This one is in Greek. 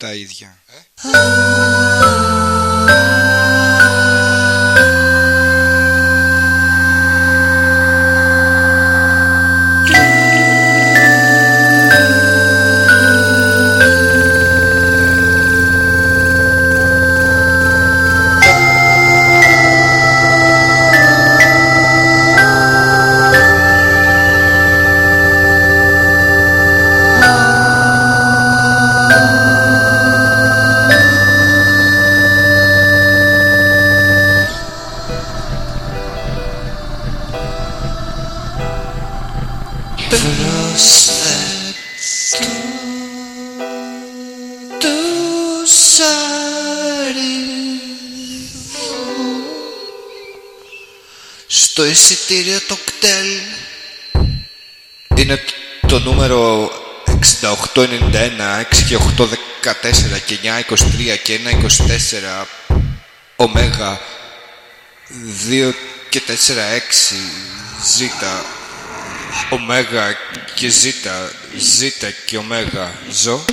τα ίδια. Τους στο εισιτήριο το κτέλ Είναι το νούμερο 6891, 6 και 8, 14 και 9, 23 και 1, 24 Ωμέγα 2 και 4, 6 Ζήτα Ωμέγα και Ζήτα Ζήτα και Ωμέγα Ζω